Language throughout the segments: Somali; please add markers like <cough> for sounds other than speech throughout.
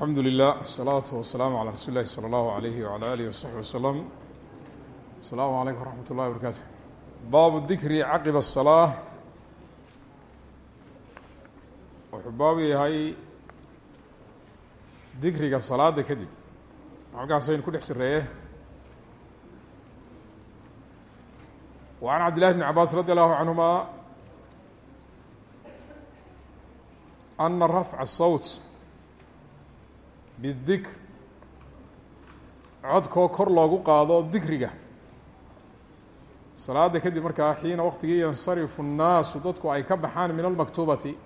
alxamdu lilah asalaatu wasalaamu calaa rasuuli illahi sala allahu alayhi wala alihi wasaxbi wasalam asalaamu calaykum waraxmat ullahi barakaatu baabu dikri caqiba asalaa wuxuu baabu yahay dikriga salaada kadib. Halkaasaynu ku dhex jireeye wa can cabdillahi bni cabaas radi allahu canhuma ana rafca sawt bidikr codkoo kor loogu qaado dikriga salaada kadib markaa xiina waqtigii yansarifu الnaasu dadku ay ka baxaan min almaktuubati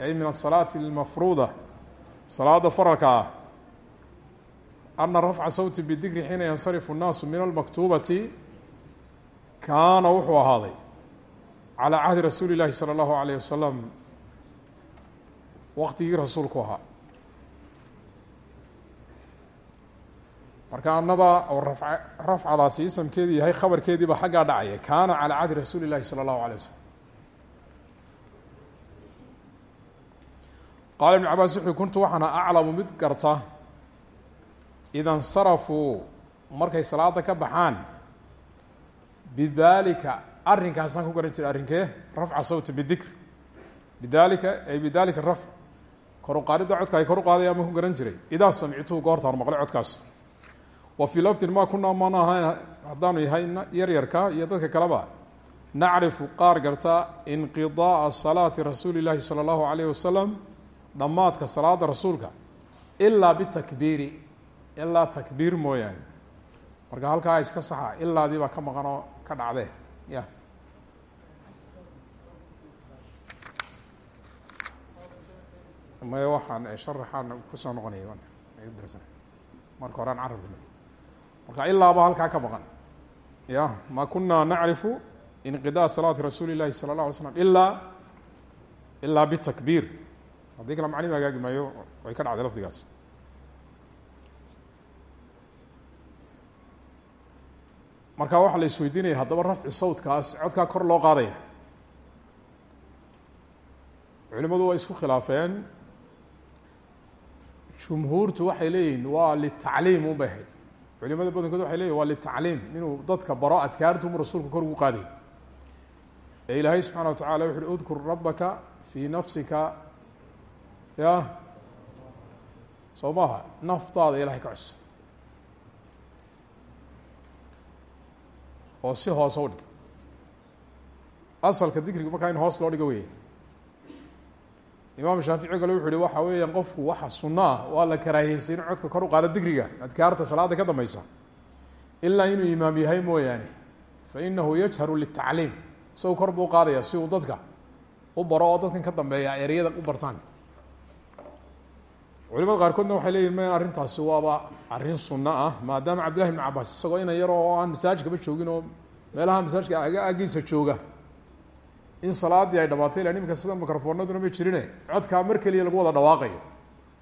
ay min asalaati اlmafruuda salaada faralka ah ana rafca sawti bidikri xiina yansarifu الnaasu min almaktuubati kaana wuxuu ahaaday calى cahdi rasuuli اllahi salى اllahu alayh wasalam waqtigii rasuulku ahaa marka anada oo rafca rafcadaasi isamkeedii yahay khabarkeedii baa xaggaa dhacaya kaana calى cahdi rasuuli اllahi salى اllahu alيه waslm qaala ibn cabaas wuxuu kuntu waxaana aclamu mid garta ida اnsarafuu markay salaada ka baxaan bidalika arrinkaasaan ku garan jiray arrinkee rafca sawti bidikr bidalika ay bidalika rafc kor u qaadidda codka ay kor u qaadayaan baan ku garan jiray idaa samictuhu goortaan maqlay codkaas wa fii lafdin ma kunaa mana ahayn haddaanu yahay yaryarka iyo dadka kaleba. Nacrifu qaar garta inqidaaa salaati rasuuli llaahi sala allahu alayh wasalam dhammaadka salaada rasuulka ilaa bitakbiiri ilaa takbiir mooyaane. Marka halkaa iska saxa ilaadii baa ka maqan oo ka dhacdee. Ya. Maya waxaan sharaxaan ku soo noqonaya marka horaan carabka marka ilaaba halkaa ka maqan ya ma kunaa nacrifu inqidaa salaati rasuuli llahi sala اllah alay slam ilaa ilaa bitakbiir. Haddii kale maclim hagaagi maayo way ka dhacday lafdigaas. Marka waxaa la isweydiinaya haddaba rafci sawtkaas codkaa kor loo qaadaya. Culimadu way isku khilaafeen. Jumhuurtu waxay leeyihiin waa litacliim un bay ahayd culimada badankood waxay leyihin waa litacliim inuu dadka baro adkaartumu rasuulka kor ugu qaaday. Ee ilaahay subxaana wa tacala wuxu uhi udkur rabbaka fii nafsika. Ya soo maaha naftaada ilahay ka cos oo si hoose u dhig. Asalka dikriga markaa in hoos loo dhigo weeye imaam shaafici kale wuxu uhi waxa weeyaan qofku waxa sunno ah waa la karaahiyeysay inu codka kor u qaado dikriga adkaarta salaada ka dambeysa ilaa inuu imaam yahay mooyaane fa inahu yajharu litacliim isagu kor buu qaadaya si uu dadka u baro oo dadkan ka dambeeya ereyada u bartaan. Culimada qaarkoodna waxay leeyihiin ma arrintaasi waaba arrin sunno ah maadaama cabdillahi ibn cabaas isagoo ina yaro oo aan masaajkaba joogin oo meelaha masaajka aggiisa jooga in salaadii ay dhabaatay ila niminka sida microfoonaduna ma jirine codkaa mar keliya lagu wada dhawaaqayo.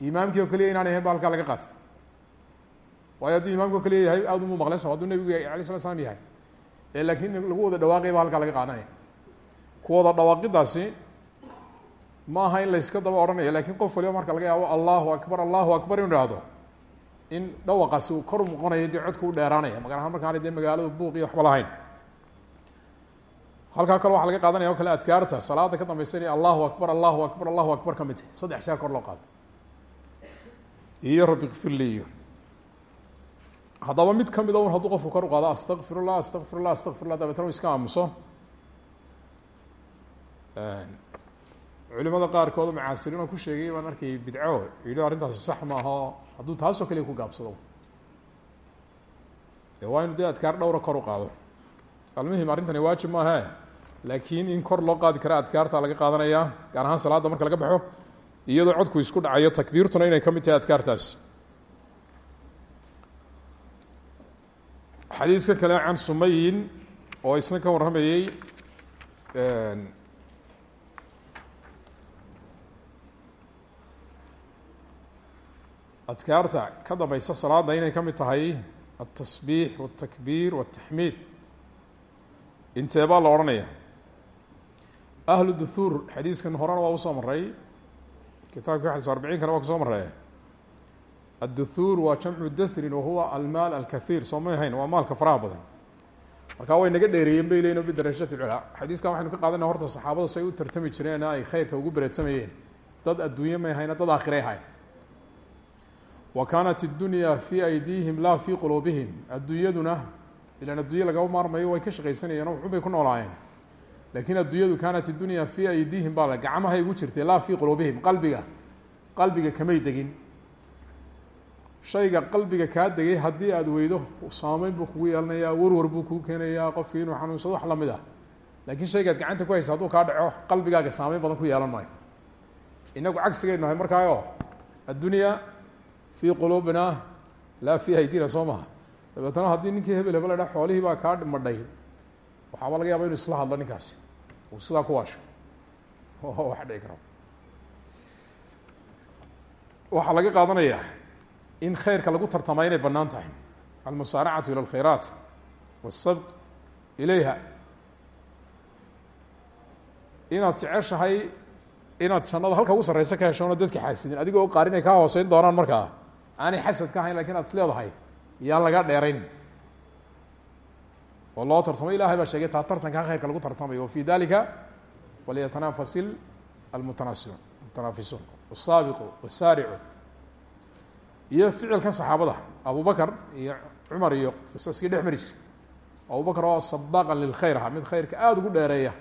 Imaamkii oo keliya inaan ahayn ba halkaa laga qaatay. Waayo hadduu imaamki o keliya yahay aad umu maqlen so hadduu nebigu alay slat slam yahay. Ee laakiin lagu wada dhawaaqaya ba laga qaadanaya. Ku dhawaaqidaasi ma aha in layska daba odhanaya laakiin qof waliba marka laga yaabo allahu akbar allahu akbar inu ihahdo in dhawaqaasi kor noqonayo dee codku u dheeraanaya magar ahaan markaana dee magaalada buuq iyo waxba lahayn halkaa kale waxaa laga qaadanaya o kale adkaarta salaada ka dambeysa inay allahu akbar allahu akbar allahu akbar ka mid saddex jeer kor loo qaado iyo rabbi kfirli iyo. Mid kamida un hadduu qofku kor u qaado astaqfirullah astaqfirullah astaqfirullah dabeetna u iska aamuso. Culimada qaarkood macaasiriin oo ku sheegay baan arkay bidco yidhi arrintaasi sax maaho hadduu taasoo kaliya ku gaabsado. De waa inu dee adkaar dhowra kor u qaado. Almuhim arrintani waajib maahe laakiin in kor loo qaadi kara adkaarta laga qaadanaya gaar ahaan salaadda marka laga baxo iyadoo codku isku dhacayo takbiirtuna inay ka mid tahay adkaartaas. Xadiiska kale can sumayin oo isna ka warramayey adkaarta ka dambeysa salaada inay ka mid tahay altasbiix waltakbiir waltaxmiid intee baa la odhanaya ahlu duhuur xadiiskan horena waa u soo maray kitaabka xadis arbiciinkana waa ku soo maree adduhuur waa jamcu dasrin wahuwa almaal alkathiir. Soo may ahayn waa maalka faraha badan. Markaa way naga dheereeyeen bay leyin bidarajati lculaa xadiiskan waxaynu ka qaadanaa horta saxaabadu say u tartami jireen ay khayrka ugu bereetamayeen dad adduunye may ahayna dad aakhiray ahayn wa kaanat اddunya fii aydiihim laa fii quluubihim. Adduunyaduna ilan maarmayo way ka shaqaysanayeen oo ku noolaayeen laakiin adduunyadu kaanat iddunya fii aydiihim baa gacmahay ugu jirtay laa fii quluubihim qalbiga qalbiga kamay degin. Shayga qalbiga kaa degay haddii aada weydo saameyn buu kugu yeelanayaa warwar buu kugu keenayaa qofkii inuu xanuunsado wax la mid ah. Laakiin shaygaad gacanta ku haysa hadduu kaa dhaco qalbigaaga saameyn badan ku yeelan maayo. Inagu cagsigaynu nahay markaayo addunya fii quluubina laa fii aydina soo maha dabeetana haddii ninkii hebel hebel dha xoolihii baa kaa madhay waxaaba laga yaaba inu isla hadlo ninkaasi. Uu sidaa ku waasho. Wax dhici karo. Waxaa laga qaadanaya in khayrka lagu tartamaa inay bannaan tahay. Almusaaracatu ila alkhayraat wاsabq ilayha. Inaad jeceshahay inaad jannada halka ugu sarreysa ka hesho ona dadka xaasidin. Qaar inay kaa hooseyn doonaan markaa. Aanay xasad ka ahayn laakiin aad is leedahay. Yaan laga dheerayn oo loo tartamo ilahay baa sheegay taa tartankaa khayrka lagu tartamayo wafi dalika falyatanafasil almutanasiun mutanaafisuun wsaabiqu wasaaricu iyo ficilkan saxaabada abu bakr iyo cumar iyo qisaskii dhex mari jiray. Abubakr oo sabaqan lilkhayr aha mid khayrka aada ugu dheereeya.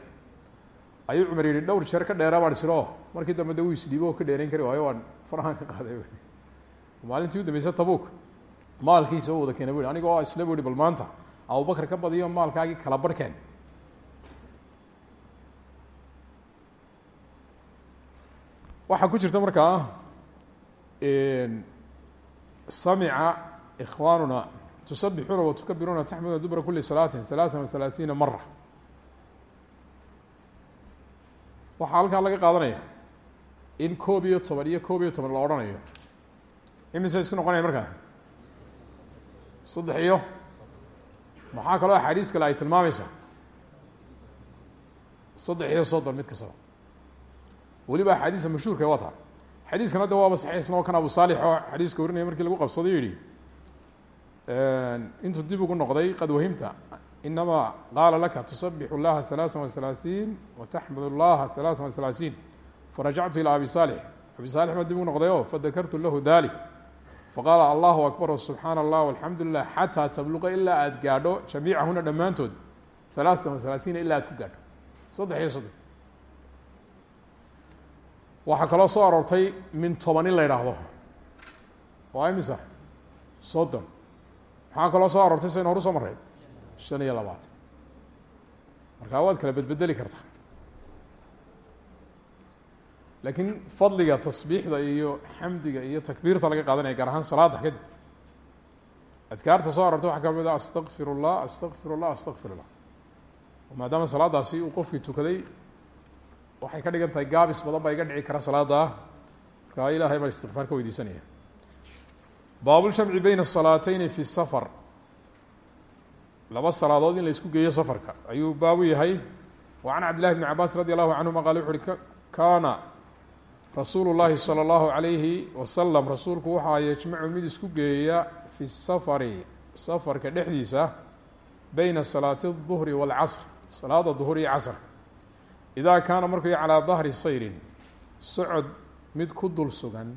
Ayuu cumar yihi dhowr jeer ka dheeraa baan isiro markii dambe de uu isdhiibo oo ka dheerayn kari waayo waan farahaan ka qaaday. Maalintii u dambeysa tabuk maalkiisa u wada keena bu aniga oo isla hi bal maanta abubakr ka badiyo maalkaagii kala barhkeen waxaa ku jirta markaa samica ikhwaanuna tusabixuuna watukabiruuna taxmiduna dubra kuli salaatin halaaan wa halaasiina mara waxaa halkaa laga qaadanaya in koob iyo toban iyo koob iyo toban la odhanayo. Imise isku noqonaya markaa saddex iyo maxaa kaloo axaadiis kale ay tilmaamaysaa saddex iyo soddon mid kastaba weliba axaadiista mashhuurka waa taa xadiiskan hadda waaba saxiixsna oo kan abu saalix oo xadiiska warinaya markii lagu qabsaday yihi intuu dib ugu noqday qad wahimta inamaa qaala laka tusabixu llaha halaaan wahalaaثiin wataxmad اllaha halaaan wahalaaثiin farajactu ilى abi saalix abi saalix baa dib ugu noqday o fadakartu lahu dalik faqaala allahu akbar subxaana allah alxamdu lilah xataa tabluqa ilaa aada gaadho jamiicahuna dhammaantood halaaan wahalaaثiina ilaa aad ku gaadho. Saddex iyo soddon. Waxaa kaloo soo aroortay min toban in la yidhaahdo. Waa imisa? Soddon. Maxaa kaloo soo aroortay saynu horu soo marray. Shan iyo labaatan markaa waad kala bedbedeli kartaa laakiin fadliga tasbiixda iyo xamdiga iyo takbiirta laga qaadanaya gaar ahaan salaada kadib adkaarta soo aroortay waxaa ka mid ah astaqfir اllah astaqfir اllah astaqfir اllah maadaama salaadaasi uu qofkii tukaday waxay ka dhigan tahay gaabis badan baa iga dhici kara salaada markaa ilahay baan istikfaar ka weydiisanaya baabuljamci beyna asalaateyni fi safar laba salaadood in la isku geeyo safarka ayuu baabu yahay wa can cabdillahi bni cabaas radi allahu canhuma qaale wuxu uhi kaana rasuulu llahi salى اllahu alayhi wasalam rasuulku waxaa yajmacu mid isku geeya fi safari safarka dhexdiisa beyna salaati الظuhri wاlcasr salaada duhur iyo casrka idaa kaana markuu calaa dahri sayrin socod mid ku dul sugan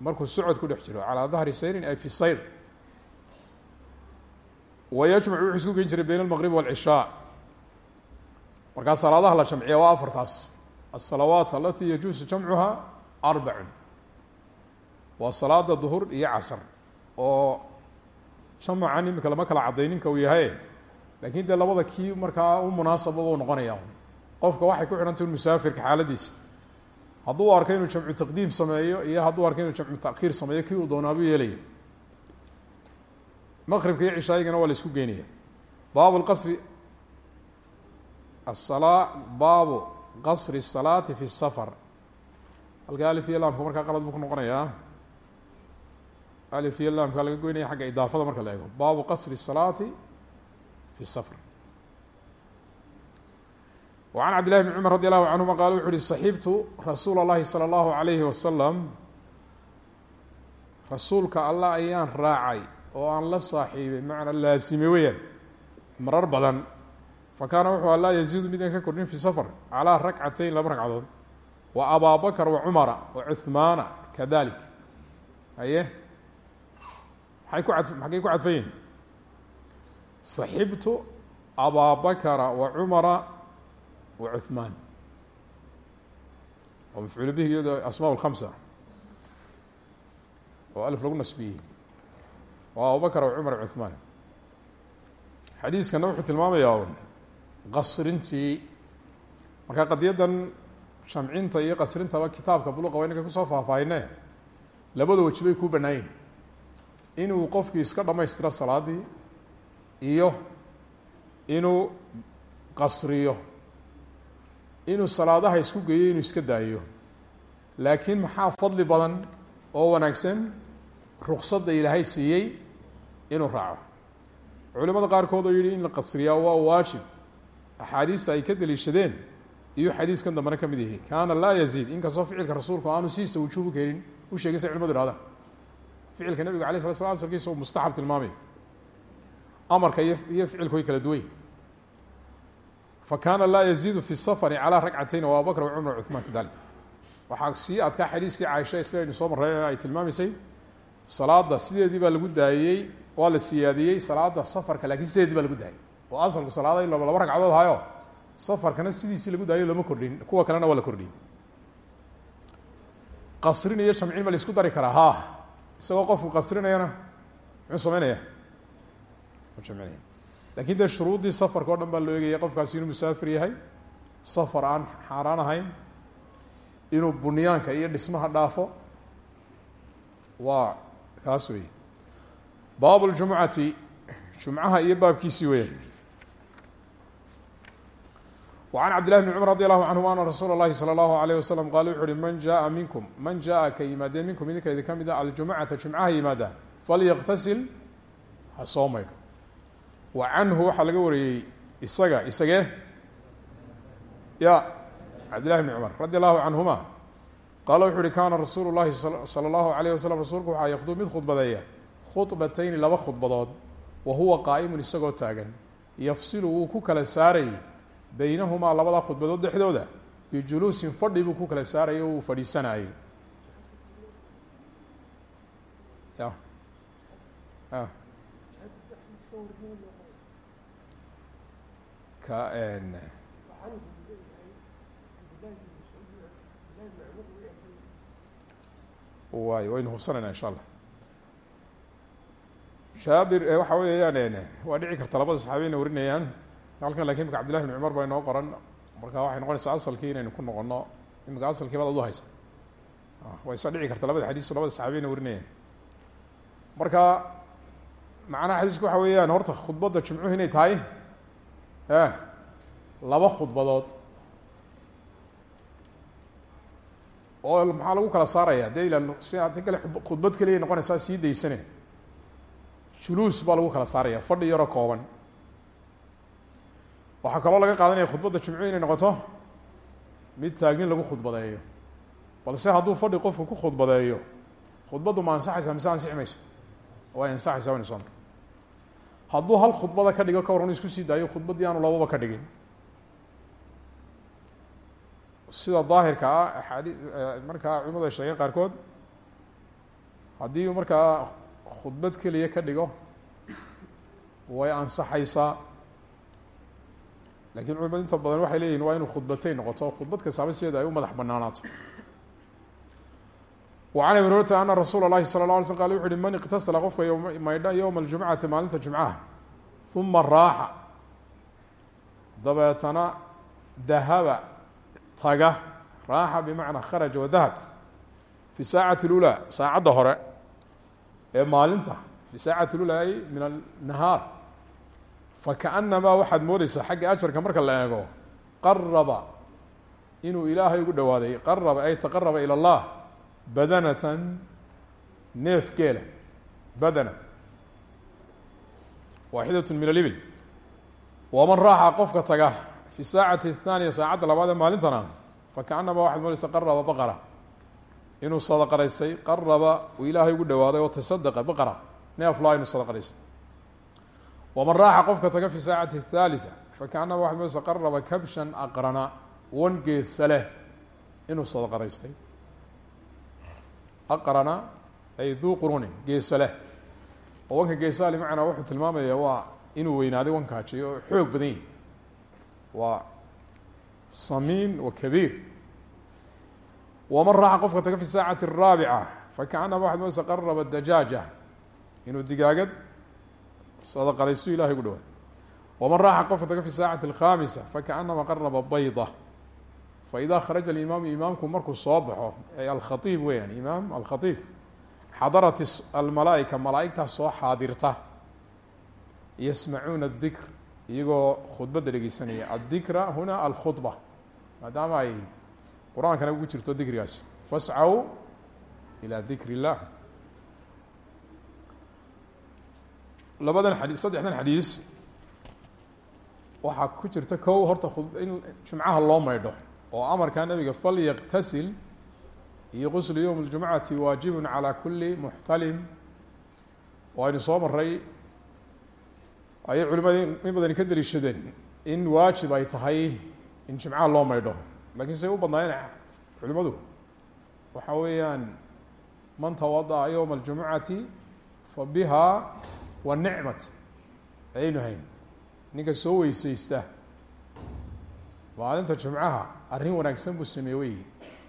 markuu socod ku dhex jiro calaa dahri sayrin ay fi sayr wa yajmacu wuxuu isku gen jiray beyna almaqrib wاlcishaa markaa salaadaha la jamciya waa afartaas asalawaat alatii yajuusu jamcuha arbacun waa salaada duhur iyo casr oo jamacan imika lama kala cadayninka uu yahay. Laakiin dee labada kii markaa u munaasababa u noqonaya qofka waxay ku xidhantay un musaafirka xaaladiisa hadduu arko inuu jamcu taqdiim sameeyo iyo hadduu arko inuu jamcu taakhiir sameeyo kii uu doonaabuu yeelaya. Maqribka iyo cishaayigana waa la isku geynaya baabu lqasri asalaa baabu qasri الsalaati fi الsafar halka alif iyo laamka markaa qalad buu ku noqonayaa alif iyo laamka laga goynaya xagga idaafada marka la eego baabu qasri الsalaati fi الsafr وعن cبد لله بن cمر رضي الله عنهma qال wuxu uhi صaxibtu rasuul الlahi slى الlaهu عaليهi وasلم rasuulka allah ayaan raacay oo aan la saaxiibay macnaa laasime weyaan marar badan fa kaana wuxuu laa yaziidu midaan ka kordhin fi safar calaa rakcatayn laba ragcadood wa abaa bakr wa cumara wa cuhmaana kadalik. Haye? Maay ku ad maxkay ku cadfan yihiin saxibtu abaa bakra wa cumara wa cuhmaan oo mafcuul bihi iyado asmaa lkamsa oo alf lagu nasbiyey oo abubakr wa cumar cuhmaan xadiiskana wuxuu tilmaamayaa qasrintii. Marka qadiyaddan jamcinta iyo qasrintaba kitaabka buluqa waa inanka ku soo faahfaahine labada weji bay kuu bannaayin inuu qofkii iska dhammaystiro salaadii iyo inuu qasriyo. Inuu salaadaha isku geeyo inuu iska daayo. Laakiin maxaa fadli badan oo wanaagsan? Ruksadda ilaahay siiyey inuu raaco. Culimada qaarkood oo yihi in la qasriyaa waa waajib axaadiista ay ka daliishadeen. Iyo xadiiskan dambena ka mid yahay. Kaana laa yaziid. Inkastoo ficilka rasuulku aanu siisa wujuubu keenin u sheegay say culimadu ficilka nabiga alay sala sla asalkiisa mustaxab tilmaamay. Amarka iyo ficilku way kala duway. Fa kaana laa yaziidu fi safari calaa rakcatayn o abubakr wa cumar cuhmaan kadalik. Waxaa sii adkaa xadiiskii caaisha sidaynu soo marray ay tilmaamaysay salaada sideedii baa lagu daayey waa la siyaadiyey salaada safarka laakiin sideedii baa lagu daayay oo asalku salaada in laba ragcadood hayo safarkana sidiisii lagu daayo lama kordhin. Kuwa kalena waa la kordhiyey qasrin iyo jamcin ma la isku dari karaa. Ha. Isagoo qofku qasrinayana muxuu sameynaya? Jamcinaya laakiin dee shuruuddii safarka o dhan baa loo eegaya qofkaasi inuu musaafir yahay safar aan xaaraan ahayn inuu bunyaanka iyo dhismaha dhaafo waa kaas wey baab ljumucati jumcaha iyo baabkiisii weeyaan وعن cبد لله بن cمر رضي الله عنهma أن رsuuل الlahi slى الlaه عليه وsلم qال wuxu uhi man jaءa minkum man jaءa ka yimaadee minkum idinka idin ka mida aljumcata jumcaha yimaada falyqtasil ha soo maydho wa canhu waxaa laga wariyey isaga isagee ya cabd لlahi بن cmر radي الlahu canهuma qaala wuxu uhi kana rasuul الlahi salى الlahu عalيه waslم rasuulku waxaa ykduu mid khudbadeeya khudbatayni laba khudbadood wa huwa qaa'imun isagoo taagan yafsilu wuu ku kala saarayy baynahumaa labada khudbadood dhexdooda bijuluusin fadhi buu ku kala saarayay o uu fadhiisanayay waay waynu hubsanayna insha allah shaabir waxa weeyaan waa dhici karta labada saxaabi inay warinayaan halkan laakiin imika cabdillahi bn cumar baa inoo qoran. Marka waxay noqonaysaa asalkii inaynu ku noqono imika asalkii baad adu haysa. Way isa dhici karta labada xadiis labada saxaabi inay warinayaan marka macnaha xadiisku waxa weeyaan horta khudbadda jumcuhu inay tahay e laba khudbadood. Oo maxaa lagu kala saaraya? Dee ila si adi kale khudbad keliya noqonaysaa sii daysane. Juluus baa lagu kala saaraya fadhi yaroo kooban waxaa kaloo laga qaadanaya khudbadda jumcu inay noqoto mid taagnin lagu khudbadeeyo. Balse hadduu fadhi qofku ku khudbadeeyo khudbaddu ma ansaxaysaa mise ansixi mayso? Way ansaxaysaa waynu soomta hadduu hal khudbada ka dhigo ka waran isku sii daayo khudbaddii aanu lababa ka dhigin. Sida daahirka ah axaadii markaa culimadu ay sheegeen qaarkood haddii markaa khudbad keliya ka dhigo way ansaxaysaa lakin culimadu inta badan waxay leeyihin waa inuu khudbatay noqoto khudbad kastaaba sideeda ay u madax banaanaato وعn abi hurata ana rasuula الlahi salى الlه alay sl qal wuxu uhi man اqtasla qofka maydha ywma اljumcati maalinta jumcaha ثuma raaxa dabeetana dahaba taga raaxa bimacnaa kharaja wadahab fi saacati اlأulى saacadda hore ee maalinta fi saacati اlأulى ay min الnahaar fakaأnamaa waxaad moodeysaa xagga ajarka marka la eego qaraba inuu ilaahay ugu dhowaaday qaraba ay taqaraba ilى اllah badanatan neef geela badana waaxidat min alibil waman raaxa qofka taga fi saacati الthaaniya saacadda labaad ee maalintana fakaأnamaa waxaad moodeysaa qaraba baqara inuu sadaqaraystay qaraba uu ilaahay ugu dhawaaday oo tasadaqa baqara neef laa inuu sadaqaraystay waman raaxa qofka taga fi saacati thaalisa fakaanama waxad moodeysa qaraba kabshan aqrana wangeesa leh inuu sadaqadaystay aqrana ay duu qurunin geesa leh. Oo wanka geesaali macnaa wuxuu tilmaamayaa waa inuu weynaaday wankaajiyo oo xoog badan yahi waa samiin wa kabiir. Waman raaxa qofka taga fi saacati araabica fakaanama waxad moodeysa qaraba dajaaja inuu digaagad sadaqaraystu ilahay gu dhawaad. Waman raaxa qofka taga fi saacati alkhamisa fakaanama qaraba bayda. Faida kharaja alimaamu imaamku markuu soo baxo ay alkhaiib weyaan imaam alkhaiib xadarat almalaaika malaaigtaa soo xaadirta. Yasmacuuna adikr iyagoo khudbadda dhegeysanaya addikra huna alkhudba. Maadaama ay qur'aankana ugu jirto dikrigaasi fascaw ilى dikr اllah labadan xadii saddexdan xadiis waxaa ku jirta kow horta in jumcaha loo maydho oo amarkaa nabiga falyaqtasil iyo quslu yowm اljumcati waajibun calى kuli muxtalim oo aynu soo maray ayay culimada in badani ka daliishadeen in waajib ay tahay in jumcaha loo maydho lakin say u badnaayeen culimadu waxa weeyaan man tawadaأa ywma اljumucati fa biha wa nicmat. Ayaynu hayn. Ninka soo weyseysta maalinta jumcaha arrin wanaagsan buu sameeye wey.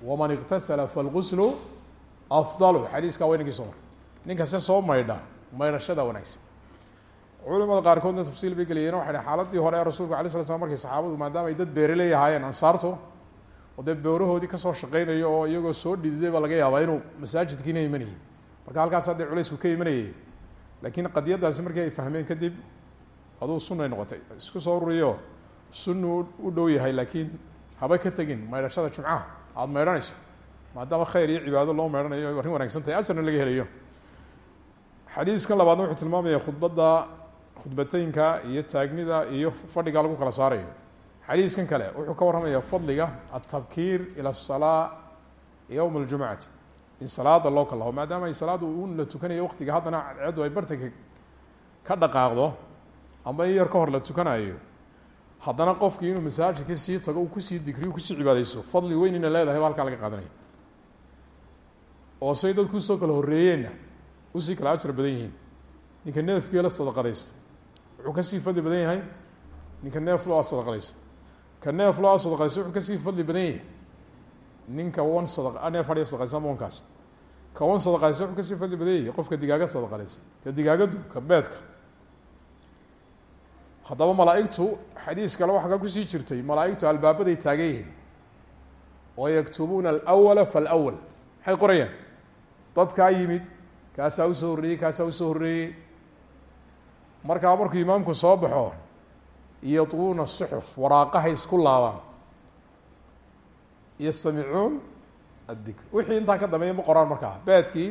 Waman iktasala falguslu afdalu. Xadiiskaa waynankii soo mar. Ninka se soo maydha maydhashada wanaagsan. Culimada qaarkoodna tafsiil bay geliyeen waxay xaaladii hore ee rasuulku alay sla slam saxaabadu maadaama ay dad beereley ahaayeen ansaartu oo dee beerahoodii ka soo shaqeynayo oo iyagoo soo dhididay baa laga yaabaa inuu masaajidkiina imanayay. Marka halkaas haddee culeysku ka imanayay laakiin qadiyadaasi markii ay fahmeen kadib aduu sunay noqotay. Isku soo ururiyo sunnu u dhow yahay laakiin haba ka tegin maydhashada jumcaha aada maydhanayso maadaama khayr iyo cibaado loo maydhanayo arrin wanagsan tahay ajarna laga helayo. Xadiiskan labaadna wuxuu tilmaamaya khudbadda khudbateynka iyo taagnida iyo fadhiga lagu kala saarayo. Xadiiskan kale wuxuu ka warramaya fadliga altabkiir ila asalaa yowma aljumcati in salaada loo kalaho maadaama ay salaaddu un la tukanayo waqtiga haddana cadceeddu ay bartanka ka dhaqaaqdo amba in yar ka hor la tukanayo haddana qofkii inuu masaajidka sii tago ku sii dikriyo ku sii cibaadeyso fadli weyn ina leedahay halkaa laga qaadanaya oo say dadku u soo kala horreeyeenna u sii kala ajar badan yihiin. Ninka neefgeela sadaqadaysta wuxuu ka sii fadli badan yahay. Ninka neef lo'a sadaqadaysta ka neef lo'a sadaqadaysta wuxuu ka sii fadli badan yahay ninka wan sada neef fadhiya sadaqadaysta ama wankaas ka wan sadaqadaysta wuxuu ka sii fadli badan yahay qofka digaagad sadaqadaysta ka digaagaddu ka beedka. Haddaba malaaigtu xadiis kale waxaa kal ku sii jirtay malaaigtu albaabaday taagan yihiin. Oo yaktubuuna alwala falwal maxay qorayaan? Dadkaa yimid kaasaa u soo horreeyey kaasaa u soo horreeyey. Markaa markuu imaamku soo baxo yadquuna suxuf waraaqahay isku laabaan yastamicuun addikr. Wixii intaa ka dambeeya ma qoraan markaa. Beedkii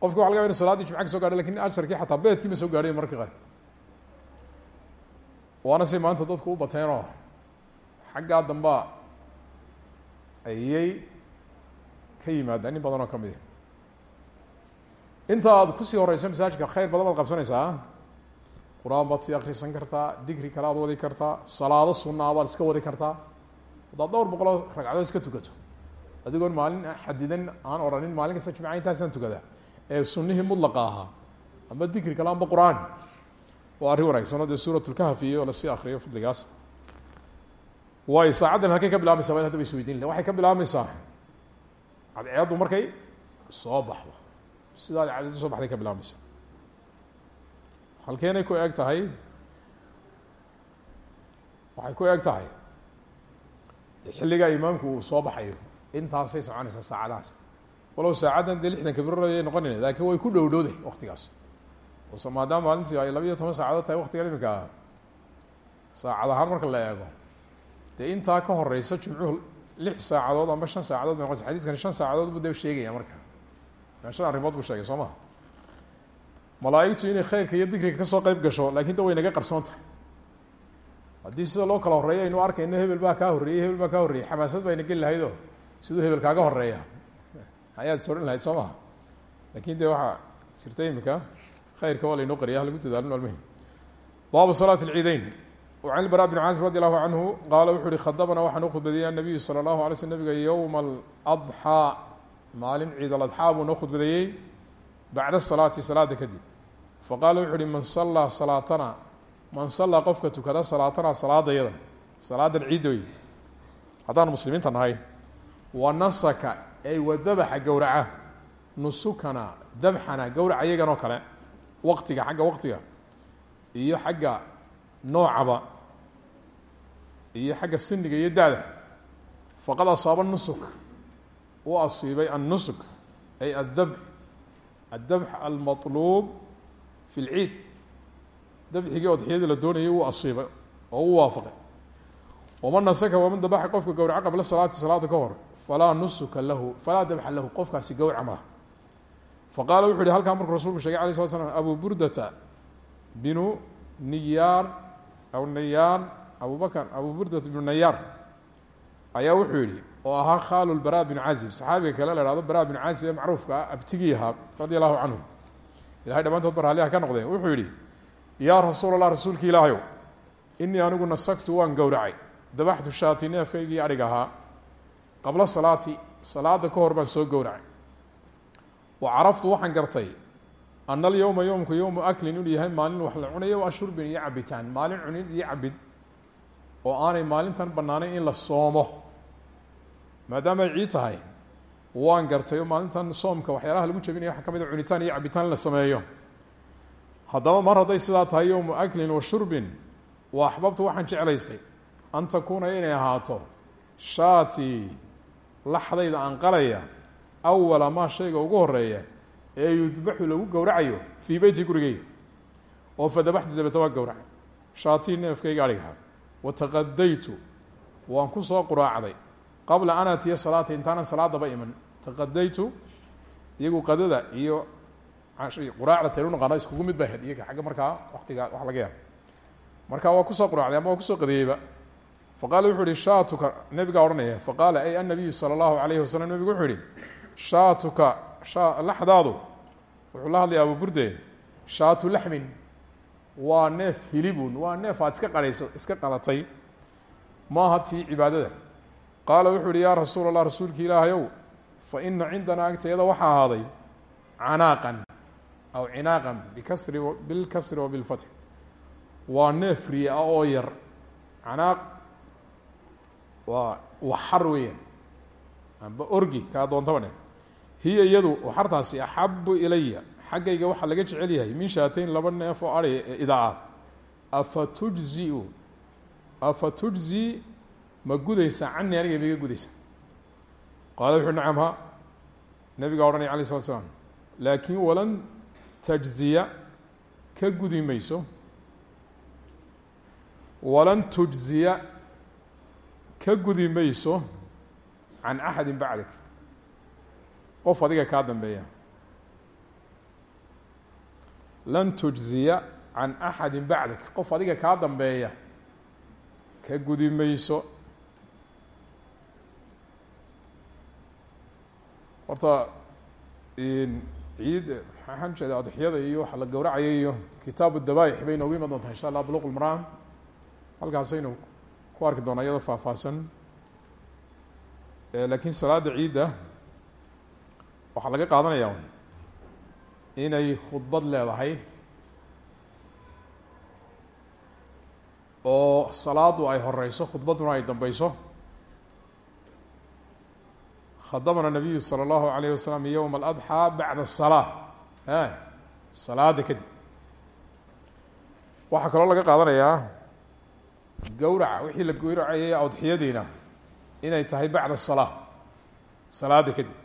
qofki waxa laga inu salaadii jumca ka so gaadhay laakiin ajarkii xataa beedkii ma soo gaadhay marka qaar waana say maanta dadku u bateenoo xaggaa dambaa ayay ka yimaadaan. In badan oo ka mid inta aad ku sii horeyso masaajidka khayr badan baad qabsanaysaa. Qur'aan baad sii akrisan kartaa dikri kale aad wadi kartaa salaado sunaa baad iska wadi kartaa haddaad dhowr boqoloo ragcadood iska tukato adigoon maalin xadidan aan odhanin maalin kasta jimca intaasaan tukada ee sunihii mudlaqa ahaa amba dikri kale amba qur'aan. Waa arrin wanaagsanoo dee suurat lkahf iyo la sii akriyo fadligaas. Waay saacaddan halkay ka bilaabmaysaa ba hadda ba isweydiin le waxay ka bilaabmaysaa cadceeddu markay soo baxdo. Sidaa cadceeddu soo baxday ka bilaabmaysa halkeenay ku eg tahay waxay ku eg tahay xilligaa imaamku uu soo baxayo intaasay soconaysaa saacadahaas walow saacaddan dee lixdanka birorayay noqonayna laakiin way ku dhowdhowday waktigaas ose maadaama maalintii ay laba iyo toban saacadood tahay waktigan iminka saacad ahaan marka la eego dee intaa ka horeysa jumcuhu lix saacadood amba shan saacadood bay noqonaysa. Xadiiskani shan saacadood buu dee sheegaya marka. Shan arrimood buu sheegay soo maha malaaigtu inay khayrka iyo dikriga ka soo qeyb gasho laakin da way naga qarsoon tahay haddii sida loo kala horeeyo aynu arkayno hebel baa kaa horreeyey hebel baa kaa horreeyey xamaasad bayna geli lahaydoo siduu hebel kaaga horreeya ayaad is odhan lahayd soo maha laakiin de waxaa jirta imika khayrka waa laynoo qariya lagu dadaalin almuhim baabu salaati alciideyn wacan ilbaraa bn caazib radi allahu canhu qaala wuxuu uhi khadabanaa waxaan u khudbadeeyey annabiyu sala allahu alay sl nabiga yowma aladxaa maalin ciid aladxaa buu noo khudbadeeyey bacda salaati salaada kadib. Faqaala wuxu uhi man salaa qofka tukada salaatana salaada yadan. Salaadan ciidda wey haddaan muslimiinta nahay wa nasaka ay wa dabaxa gowraca nusukana dabxana gowraca iyagan oo kale. Waqtiga xagga waqtiga. Iyo xagga noocaba. Iyo xagga siniga iyo da-da faqad asaaba nusuk. U asiibay annusuk ay addabx addabx almaطluub fi lciid dabxigii odxiyadii la doonayay uu asiibay oo u waafaqay. Waman nasaka waman dabaxa qofka gowraca qabla salaati salaada ka hor falaa nusuka lahu falaa dabxa lahu qofkaasi gowraca malaha faqaala wuxu yihi halkaa markuu rasulku shegay alay slat slam abu burdata binu niyaar aw nayaar abu bakr abu burdata binu nayaar ayaa wuxuu yihi oo ahaa khaalu bara binu cazib. Saxaabiga kale la hahdo bara binu cazib ee macruufka ah abtigii ahaa radi allahu canhu. Ilahay dhammaantood ba ka noqdeen wuxuu yaa rasuul allah rasuulki ilaahayow inii anigu nasaktu waan gowracay. Dabaxtu shaati neefkaygii adhig ahaa. Qabla salaati salaada ka hor baan soo gowracay. Wa caraftu waxaan gartay ana alyowma yowmku yowmu aklin inuu yahay maalin wax la cunayo wa shurbin iyo cabitaan. Maalin cunin iyo cabid oo aanay maalintan bannaanayn in la soomo. Maadaama ciid tahay waan gartay oo maalintan soomka waxyaalaha lagu jabinaya waxaa ka mid a cunitaan iyo cabitaan la sameeyo haddaba mar hadday sidaa tahay yowmu aklin wa shurbin wa axbabtu waxaan jeclaystay an takuuna inay ahaato shaatii laxdayda aan qalaya awala maa shayga ugu horreeya ee yudbaxu lagu gowracayo fii beyti gurigeyga. Oo fadabaxtu dabeta waa gowracay. Shaatii neefkayga adhigaha wataqadaytu waan ku soo quraacday. Qabla an atiya salaata intaanan salaadaba iman. Taqadaytu iyagu qadada iyo quraacda taynu naqaano iskugu mid bay ahayd. Iyaga xagga markaa waqtiga wax laga yaaba marka waa ku soo quraacday ama waa ku soo qadiyeyba. Faqala wuxuu yihi shaatuka nabigaa odhanaya. Faqaala ay annabiyu sala alayhi wasalam nabigu wuxuu yihi shaatuka laxdaadu. Wuxuu la hadlaya abu burde shaatu laxmin waa neef hilibun waa neef iska qaraysa iska qalatay maaha tii cibaadada. Qaala wuxuu yihi yaa rasuul rasuulki ilaahayow fa ina cindanaa agtayada waxaa ahaaday canaaqan aw cinaaqan bikasri bilkasri wa bilfatx waa neef riye ah oo yar canaaq waa waxar weeyaan amba orgi kaa doontaba dheh hiya iyadu waxartaasi axabu ilaya xaggayga waxaa laga jecel yahay min shaatayn laba neef oo ari idaa ah afa tujziu afa tujzi ma gudaysa canii aniga miga gudaysa qaala wuxu nacam ha nabigaa odhanaya alay slat slam laakiin walan tajziya ka gudi mayso walan tujziya ka gudi mayso can axadi bacdik. Qof adiga kaa dambeeya. Lan tujziya can axadi bacdik. Qof adiga kaa dambeeya ka gudi mayso horta ciid maxaan jeeda adxiyada iyo waxa la gowracaya iyo kitaabu dabaaix bay noogu iman doontaa insha allah buluq lmaraan halkaasaynu ku arki doonaa iyadoo faahfaahsan laakiin salaada ciidda waxaa laga qaadanayaa inay khudbad leedahay oo salaadu ay horeyso khudbadduna ay dambeyso khadamana nabiyu salى اllahu alayh wasalam yowma aladxaa bacda الsalaa a salaada kadib. Waxaa kaloo laga qaadanayaa gowraca wixii la gowracayay awdxiyadiina inay tahay bacda الsalaa salaada kadib.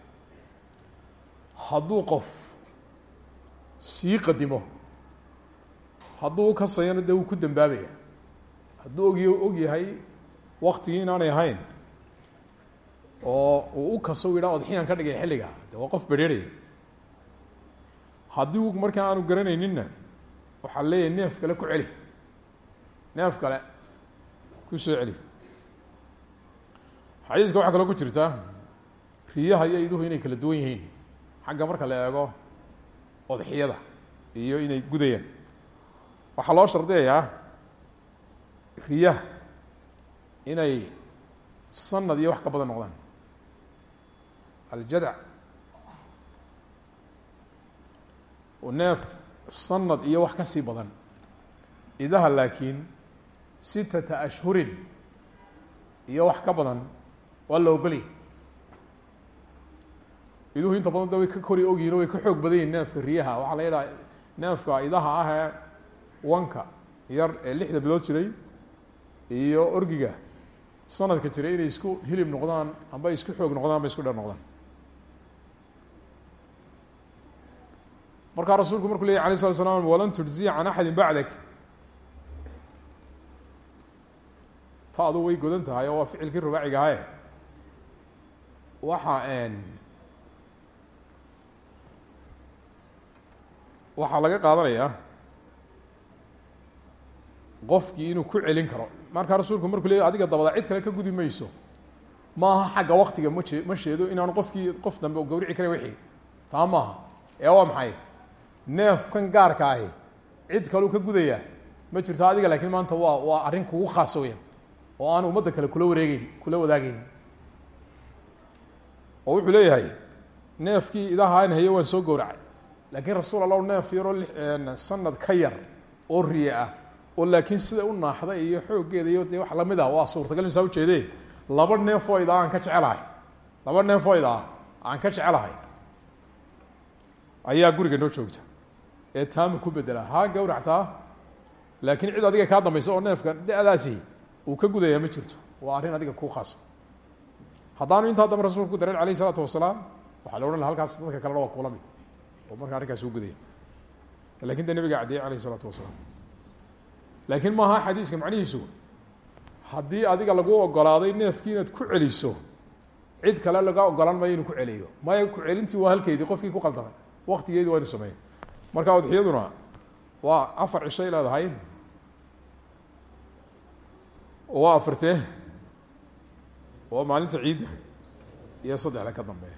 Hadduu qof sii qadimo hadduu ukasayana dee wuu ku dambaabaya. Hadduu ogy og yahay waktigii inaanay ahayn oo uu u kaso u yidhaha odxiyaan ka dhigay xilliga. De waa qof berheeraya haddii uu markaa aanu garanayninna waxaa leeyahay neef kale ku celi. Neef kale ku soo celi. Xadiiska waxaa kaloo ku jirta riyaha iyo iduhu inay kala duwan yihiin. Xagga marka la eego odxiyada iyo inay gudayaan. Waxaa loo shardiyayaa riyaha inay sanad iyo wax ka badan noqdaan. Aljadac neef sanad iyo wax ka sii badan. Idaha laakiin sitata ashhurin iyo wax ka badan waa la ogolya iduhu inta badan da way ka kori ogyihiin way ka xoog badan yihiin neefka riyaha. Waxaa la yidhaha neefka idaha ah ee wanka yar ee lixda bilood jiray iyo orgiga sanadka jiray inay isku hilib noqdaan amba isku xoog noqdaan amba isku dher noqdaan markaa rasuulku markuu leyahy alay slat slam walan tujziya can axadi bacdak taadu way godan tahay oo waa ficilkii rubaaciga ahae waxa waxaa laga qaadanayaa qofkii inuu ku celin karo. Markaa rasuulku markuu leeyahy adiga dabada cid kale ka gudi mayso. Maaha xagga waktiga ma jee ma sheedo inaanu qofkii qof dambe gawrici karan wixii. Taa maaha. Ee waa maxay neefkan gaarka ahi cid kaleu ka gudayaa ma jirto adiga laakiin maanta waa waa arrin kugu khaasa weyan oo aan ummadda kale kula wareegeyn kula wadaagayn oo wuxuu leeyahay neefkii idaha an haye waan soo gowracay. Laakiin rasuul allah neef yaroo sanad ka yar oo riye ah oo laakiin sida u naaxday iyo xooggeeda iyo de wax la mid ah waa suurtagal insaa ujeede laba neefoo aan ka jecelahay laba neefoo idaa aan ka jecelahay ayaa guriga noo joogta ee taama ku bedela. Ha gawractaa laakiin cid adiga kaa dambaysa oo neefka da-daasi uu ka gudayaa ma jirto. Waa arrin adiga kuu khaasa haddaanu intaa dambe rasulku ku dareen alayh isalaatu wasalaam waxaa la laha halkaas dadka kalena waa kuula mid oo marka arrinkaas u gudaya laakiin de nabiga caddeeyey alayh isalaatu wasalaam. Laakiin maaha xadiiska macnihiisu haddii adiga lagu ogolaaday neefkii inaad ku celiso cid kale laga ogolaan maayo inuu ku celiyo. Maya ku celintii waa halkeydii qofkii ku qaldamay waktigeedii waa inu sameeya marka udxiyaduna waa afar cishay leedahay. Waa afartee. Waa maalinta ciidda iyo saddexda ka dambeeya.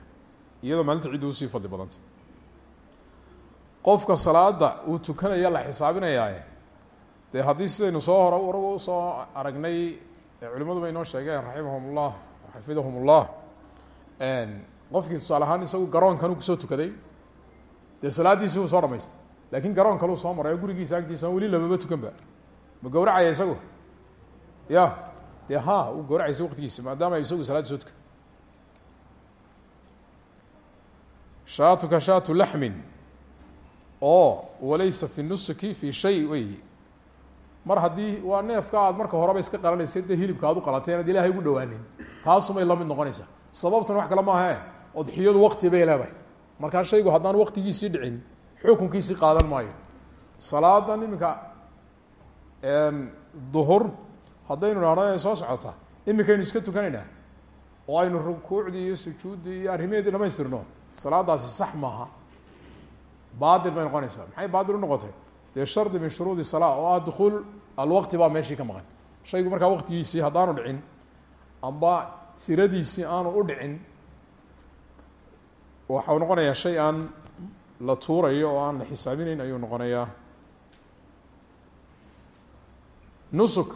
Iyadoo maalinta ciidda u sii fadli badanta. Qofka salaada uu tukanaya la xisaabinayaaye dee haddii sidaynu soo hore war u soo aragnay culimadu bay inoo sheegeen raximahum ullah xafidahum ullah qofkii tusaale ahaan isagu garoonkan ku soo tukaday dee salaaddiisi uu soo dhamaystay laakiin garoon kaleu soo maray oo gurigiisa agtiisa weli lababa tukanba ma gawracaya isagu? Ya dee ha uu gawracaysa waqtigiisa maadaama isagu salaaddi soo tukay shaatuka shaatu laxmin. Oo walaysa fi nusuki fi shay wey. Mar haddii waa neefka aad marka horeba iska qalanaysa dee hilibka aad u qalateen ad ilahay ugu dhawaanin taasumay la mid noqonaysaa sababtuna wax kale maahae odxiyadu waqti bay leedahay markaa shaygu haddaan waqtigiisii dhicin xukunkiisii qaadan maayo. Salaadan iminka duhur haddaynu nahno soo socota iminkaynu iska tukanaynaa oo aynu rukuucdii iyo sujuuddii iyo arrimaheedii dhamaystirno salaadaasi sax maaha. Baadil bay noqonaysaa. Maxay baadil u noqotay? Dee shardi min shuruudi salaa oo ah dukuul alwaqti baa meeshii ka maqan. Shaygu markaa waqtigiisii haddaanu dhicin amba tiradiisii aanu u dhicin waxau noqonayaa shay aan la tuurayo oo aan la xisaabinayn ayuu noqonayaa. Nusuk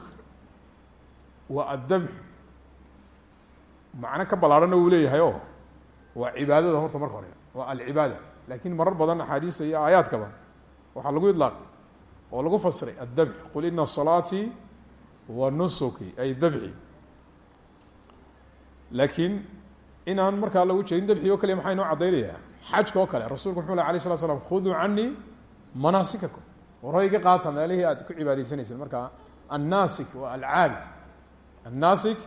waa addabx macno ka ballaarhana uu leeyahay oo waa cibaadada horta marka hore waa alcibaada. Laakiin marar badan axaadiista iyo aayaadkaba waxaa lagu idlaaq oo lagu fasiray addabx qul ina salaatii wa nusuki ay dabxi laakiin inaan markaa lagu jeedin dabxi oo kaliya maxaa inoo caddaynayaa xajka oo kale. Rasulku muxuu leh alay slat slam khuduu canii manaasikakum. War iga qaata meelihii aad ku cibaadaysanayseen markaa annaasik waa alcaabid. Annaasik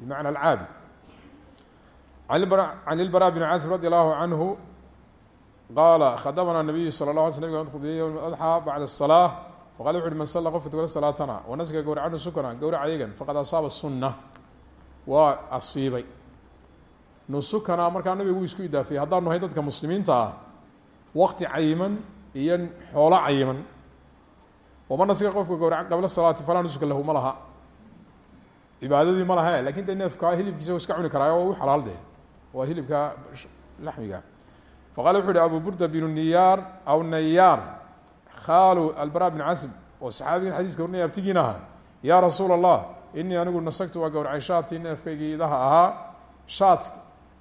bimacna alcaabid. Can ilbara bn caazib radi allahu canhu qaala khadabna nabiyu sala la ala sl nabga khudiyey ywm adxaa bacda asalaa faqala wuxu uhi man salla qofka tukada salaatana. Wanasika gowracanu sukana gowrac ayagan faqad asaaba sunna waa asiibay nusukana markaa nabigu isku idaafiyey. Haddaanu nahay dadka muslimiinta waqti cayiman iyo xoolo cayiman waman nasika qofka gowraca qabla salaati falaa nusuka lahu ma laha. Cibaadadii ma laha laakiin hilibkiisa iska cuni karaayo waa xalaal dee. Waa hilibka laxmiga. Faqala wuxu abu burda binu niyaar aw nayaar khaalu albara bn casib oo saxaabigan xadiiska warnaya abtigiin ahaa yaa rasuula allah anigu nasagtu waa gowracay shaatii neefkaygii idaha ahaa shaat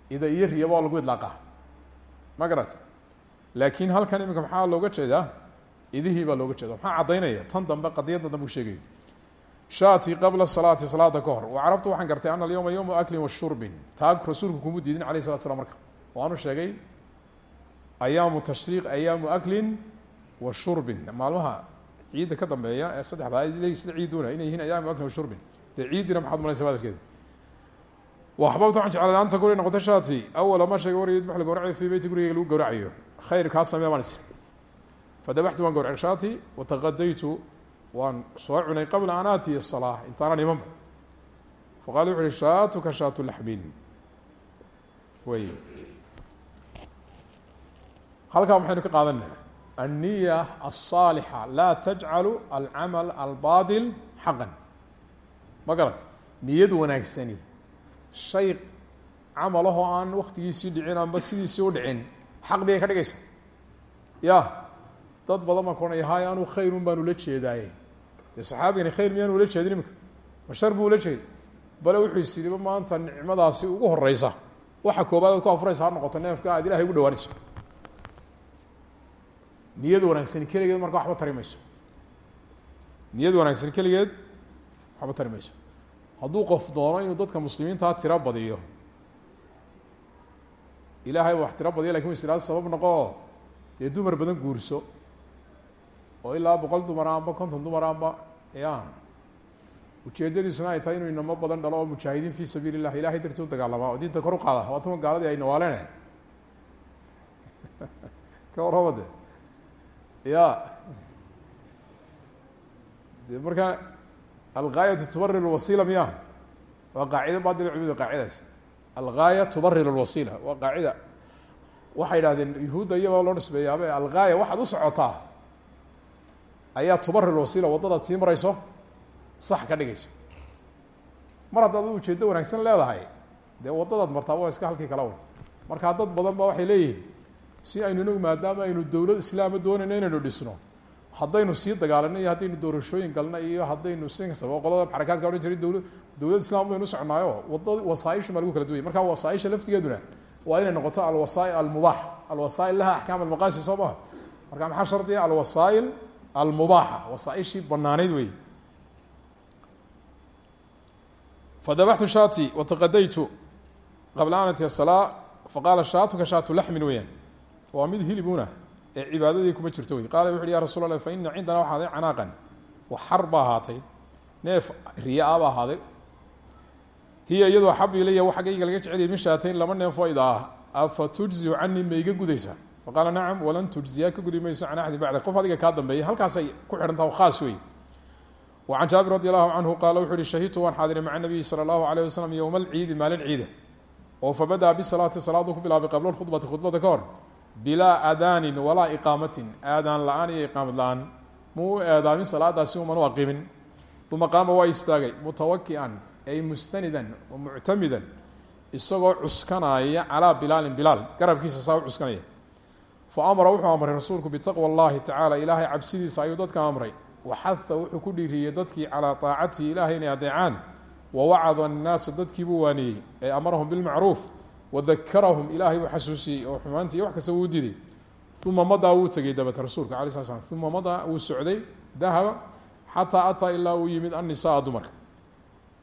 ida iyo riyaba oo lagu idlaaqaa ma garat laakiin halkan iminka maxaa looga jeedaa? Idihii baa looga jeeda maxaa caddaynaya tan dambe qadiyadda dambe u shaati qabla salaati salaada ka hor. Carabtu waxaan gartay ana alyowma yowmu aklin wa shurbin. Taag rasuulku kuma diidin alayh salatu slam marka. Waanu sheegay ayaamu tashriiq ayaamu aklin wa shurbin. Maalmaha ciidda ka dambeeya ee saddexdaa sida ciiduna inay yihiin ayaamu aklin wa shurbin. Dee ciiddina maxaad malaysa hadalkeeda waxbabtu waxaan jeclaaday anta guri noqoto shaati awala ma sheega war mala gawracayo fii beyti gurigeyga lagu gawracayo khayr kaa samey baan isri fadabaxtu waan gawracay shaati wataqadaytu waan soo cunay qabla an aatiya salaa intaanan imanba faqala wuxu uhi shaatuka shaatu laxmin wey halkaa maxaynu ka qaadanaa anniya aلsaalixa laa tajcalu alcamal albaadil xaqan ma garat niyad wanaagsani shay camalahoo aan waktigiisii dhicin amba sidiisii u dhicin xaq miyay ka dhigaysa. Ya dad badan baan kuhanaya hay anuu khayrun baan ula jeedaaye. Dee saxaabigani khayr miyaan ula jeedin imika ma shar buu ula jeeday? Bale wuxuu is yidhiba maanta nicmadaasi ugu horeysa waxa koobaad aad ku afuraysa ha noqoto neefka aad ilahay ugu dhawaanayso. Niyad wanaagsani keligeed marka waxba tari mayso. Niyad wanaagsani keligeed waxba tari mayso hadduu qof doono inuu dadka muslimiintaa tiro badiyo. Ilaahay wax tiro badiya laakiin wis ihahdo sabab noqoo dee dumar badan guurso. Oo ilaa boqol dumara amba konton dumar amba ya ujeedadiisuna ay tahay inuu inamo badan dhalo oo mujaahidiin fi sabiili illah ilahay dartii u dagaalamaa oo diinta kor u qaada. Waa tuma gaaladii ay nawaalene <laughs> ka warraba de ya de marka algaayatu tubarir lwasila miya. Waa qaacida baadil culimadu qaacidaas. Algaaya tubarir lwasila waa qaacida. Waxay yidhahdeen yuhuudda iyabaa loo nisbeeyaabe algaaya waxaad u socotaa. Ayaa tubarir wasila waddadaad sii marayso sax ka dhigaysa. Mar haddaad ujeeddo wanaagsan leedahay dee waddadaad martaaba waa iska halkii kala wan markaa dad badan ba waxay leeyihiin si aynu inagu maadaama aynu dowlad islaama doonayno inaynu dhisno haddaynu sii dagaalano iyo haddaynu doorashooyin galno iyo haddaynu si kastaba qolada xarakaadka odhan jiray dowla dowlad islam baynu usoconaayo wada wasaaishu baa lagu kala duwaya marka wasaaisha laftigeeduna waa inay noqoto alwasail almubaax. Alwasail laha axkaam almaqaasi soo maha marka maxaa shardiya alwasail almubaaxa. Wasaaishii banaaneyd wey fadabaxtu shaati wataqadaytu qabla an atiya salaa faqaala shaatuka shaatu laxmin weeyaan. Waa mid hilibuna ee cibaadadii kuma jirto wey qaala wuxu uhi ya fa ina cindana waxa ahaaday canaaqan waxar ba ahaatay. Neef riya-a ba ahaaday hiya iyadoo xab ilaya xaggayga laga jecelyay min shaatayn laba neefoo ida ah afa tujziu canii ma iga gudaysaa. Faqaala nacam walan tujziya ka gudi mayso can axdi bacdi qof adiga kaa dambeeyay halkaasay ku xidhantaha khaas wey wa can jaabir radi allahu canhu qaala wuxu uhi shahidtu waan xaadiray maca nabiyi sala allahu alayh wasalam yowma alciidi maalin ciida oo fabadaa bisalaati salaadu ku bilaabay qabla lkhudbati khudbada ka hor bilaa aadaanin walaa iqaamatin aadaan la'aan iyo iqaamad la'aan muu u eedaamin salaadaasi umanu aqimin uma qaama waa istaagay mutawakian ay mustanidan wa muctamidan isagoo cuskanaya calaa bilaalin bilaal garabkiisa saa cuskanaya. Fa amara wuxuu amray rasuulku bitaqwa allahi tacaala ilaahay cabsidiisa ayuu dadka amray. Waxaha wuxuu ku dhiiriyey dadkii calaa taacatihi ilahay inay adeecaan wawacada annaasa dadkiibuu waaniyey ee amarahum bilmacruuf wadakarahum ilaahay buu xasuusiyey oo xumaantii iyo wax kasta wuu diiday uma madaa wuu tegey dabata rasuulka ala sla slam uma madaa wuu socday dahaba xataa ataa ilaa uu yimid annisaaa dumarka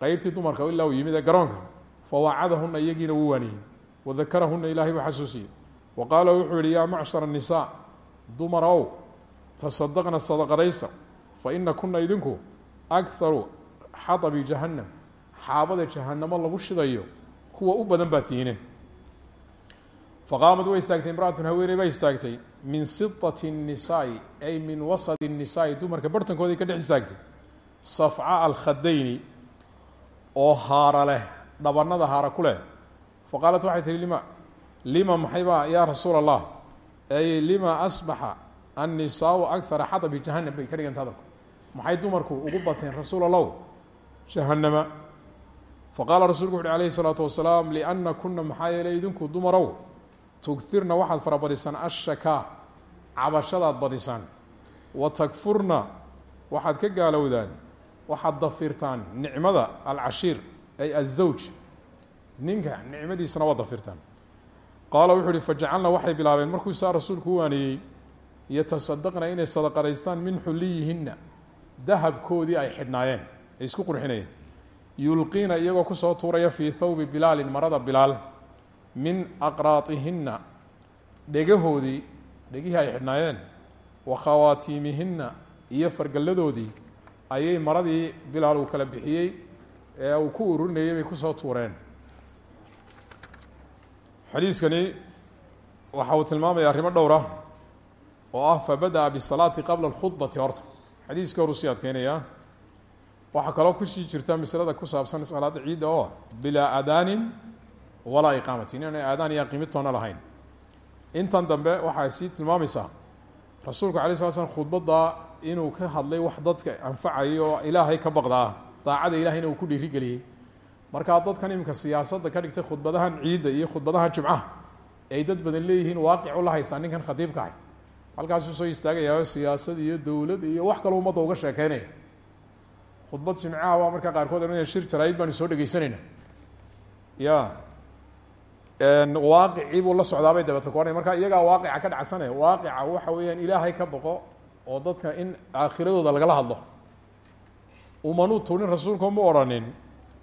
qeybtii dumarka ilaa uu yimid ee garoonka fawacadahuna iyagiina wuu waaniyey wadakarahuna ilaahay buu xasuusiyey wa qaala wuxuu yihi yaa macshar annisaa dumar ow tasadaqna sadaqadaysa fa ina kuna idinku akharu xadabi jahannam xaabada jahanamo lagu shidayo kuwa u badan baa tiine faqaamad way istaagtay imraatun haweeney baa istaagtay min sitati الnisaai ay min wasadi الnisaai dumarka bartankooday ka dhex istaagtay safca alkhadayni oo haara leh dhabanada haara ku leh faqaalat waxay tihi lima lima maxaybaa yaa rasuul allah ay lima asbaxa annisaau akara xadabi jahanam bay ka dhiganta hadalku maxay dumarku ugu bateen rasuul allow jahanama faqaala rasulku wuxu uhi alayhi الsalaatu wasalaam liana kuna maxaa yeelay idinku dumarow tugtirna waxaad fara badisaan ashakaa cabashadaad badisaan wa takfurna waxaad ka gaalowdaan waxaad dafirtaan nicmada alcashiir ay azawj ninka nicmadiisana waad dafirtaan. Qaala wuxuu uhi fajacalna waxay bilaabeen markuu saa rasuulku u waaniyey yatasadaqna inay sadaqadaystaan min xuliyihinna dahabkoodii ay xidhnaayeen ay isku qurxinayeen. Yulqiina iyagoo ku soo tuuraya fii thawbi bilaalin marada bilaal min aqraatihinna dhegahoodii dhegihii ay xidhnaayeen wa khawaatiimihinna iyo fargalladoodii ayay maradii bilaal uu kala bixiyey ee uu ku ururinayay bay ku soo tuureen. Xadiiskani waxa uu tilmaamaya arrimo dhowra oo ah fabada-a bisalaati qabla alkhudbati horta. Xadiiskii horuu sii adkeynayaa waxaa kaloo ku sii jirta maslada ku saabsan salaada ciidda oo bilaa aadaanin walaa iqaamatin inaanay aadaan iyo qiimitoona lahayn. Intan dambe waxay sii tilmaamaysaa rasuulku alay sala slam inuu ka hadlay wax dadka anfacaya oo ilaahay ka baqdaa daacada ilahayna uu ku dhiirigeliyey markaa dadkan iminka siyaasadda ka dhigtay khudbadahan ciidda iyo khudbadahan jimcaha ay dad badan leeyihiin waaqic ula haystaa ninkan khadiibka ah halkaasuu soo istaagayaa siyaasad iyo dowlad iyo wax kaloo ummadda uga sheekeynaya khudbad jimcaha waa markaa qaarkood shir jaraa'id baanu soo dhegeysanayna ya waaqicii buu la socdaabay dabata kuanay markaa iyagaa waaqica ka dhacsane waaqica waxa weeyaan ilaahay ka boqo oo dadka in aakhiradooda lagala hadlo. Umanuu tuurin rasuulka mu odhanin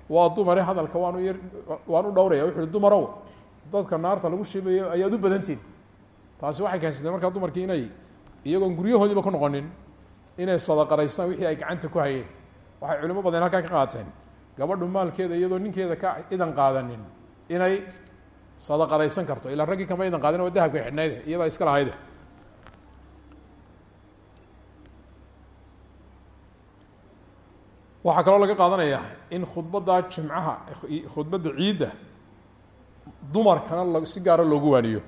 waa dumare hadalka waanu y waan u dhowraya dumarow dadka naarta lagu shibayo ayaad u badantiin. Taasi waxay keensatay markaa dumarkii inay iyagoon guryahoodiiba ku noqonin inay sadaqaraystaan wixii ay gacanta ku hayeen. Waxay culimo badan halkaa ka qaateen. Gabadhu maalkeeda iyadoo ninkeeda ka idan qaadanin inay sadaqaraysan karto. Ilaa raggii kama idan qaadin oo dahabka xidhnayde iyadaa iska lahayde waxaa kaloo laga qaadanaya in khudbadda jimcaha khudbadda ciidda dumarkana si gaara loogu waaniyo.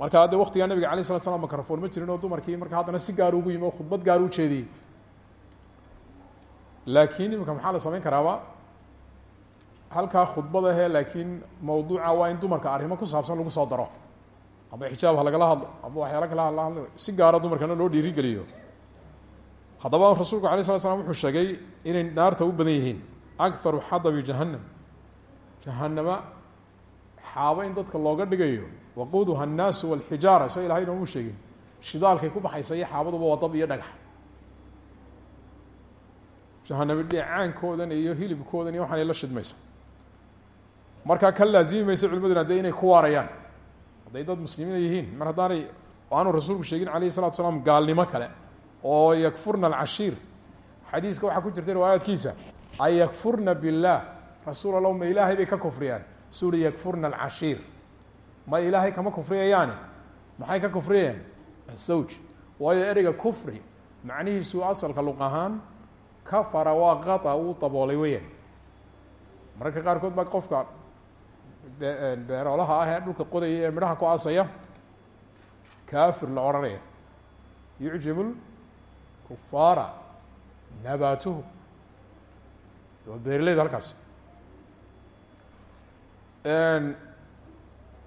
Marka hadde waktigaa nabiga alay slat slam makrafon ma jirin oo dumarkii marka haddana si gaar ugu yimi oo khudbad gaar u jeediyey. Laakiin imika maxaa la samayn karaaba halkaa khudbad ahee laakiin mawduuca waa in dumarka arrimo ku saabsan lagu soo daro. Aba xijaab ha lagala hadlo aba waxyaala kala hadla hadlo si gaara dumarkana loo dhiirigeliyo. Haddaba rasuulku alay slat slam wuxuu sheegay inay naarta u badan yihiin. Akaru xadabi jahannam. Jahanama xaabo in dadka looga dhigayo. Waquuduha annaasu walxijaara so ilahay noomu sheegin shidaalkay ku baxaysa iyo xaabaduba waa dab iyo dhagax. Jahanami dheecaankoodan iyo hilibkoodan iyo waxaanay la shidmaysa markaa ka laazimi maysa culimaduna dee inay ku waarayaan. Hadday dad muslimiina yihiin. Mar haddaanay aanu rasuulku sheegin alayh salatu salaam gaalnimo kale oo yakfurna alcashiir. Xadiiska waxaa ku jirta riwaayaadkiisa an yakfurna biاllah rasuul ma ilaahay bay ka kufriyaan. Suuri yakfurna alcashiir. Ma ilaahay kama kufriyayaane? Maxay ka kufriyayaan asawj waayo ereyga kufri macnihiisu asalka luq ahaan kafara waa qata uu daboolay weyaan mararka qaarkood baa qofka beeroolaha ah ee dhulka qodaya ee midhaha ku aasaya kaafir la odhanaya yucjibu kufaara nabaatuhu. Waa beerleyda halkaas.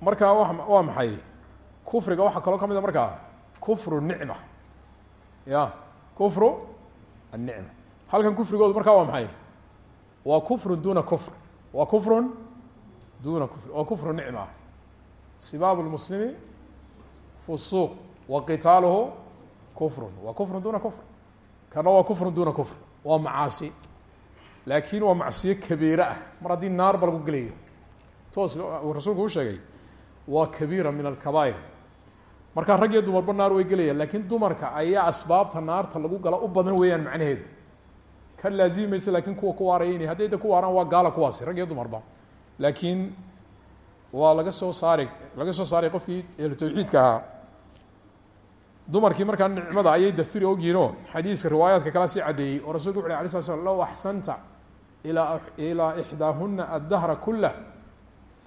Markaa wa waa maxay? Kufriga waxaa kaloo ka mid a markaa kufru nicma. Ya kufru annicma. Halkan kufrigoodu markaa waa maxay? Waa kufrun duna kufr. Waa kufrun duna kufr waa kufru nicma ah sibaabu lmuslimi fusuuq wa qitaaluhu kufrun waa kufrun duna kufr kana waa kufrun duna kufr waa macaasi laakiin waa macsiyo kabiire ah mar haddii naar ba lagu gelayo toos uu rasuulku u sheegay waa kabiira min rag iyo dumarba naar way gelayaan laakiin dumarka ayaa asbaabta naarta lagu gala u badan weeyaan macnaheedu ka laazimi maysa laakiin kuwa ku waaraya inay hadday da ku waaraan waa gaala kuwaasi rag iyo dumarba laakiin waa laga soo saari laga soo saaray qofkii ehlu tawxiidka ahaa. Dumarkii markaa nicmada ayay dafiri ogyihinoo xadiiska riwaayaadka kala sii caddeeyey oo rasulku wuxu alay sla slam low axsanta ilaa ilaa ixdaahuna addahra kulah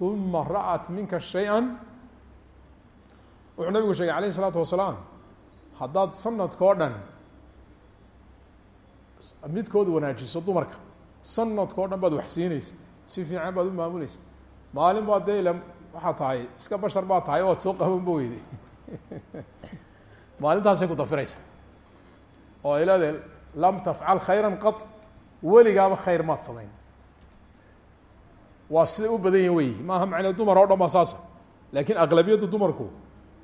uma ra'at minka shay-an. Wuxuu nabigu sheegay alayh isalaatu wasalaam haddaad sanadkao dhan midkood wanaajiso dumarka sanadkao dhan baad wax siinaysa si fiican baad u maamulaysa. Maalin baa dee ila waxaa tahay iska bashar baa tahay oad soo qabanba <laughs> weyday maalintaasay ku dafiraysa. Oo ay lam tafcal khayra qad weligaaba khayr maad samayn. Waa sida u badan yahin wey maaha macnee dumar oo dhan baa saasa. Laakiin aqlabiyadda dumarku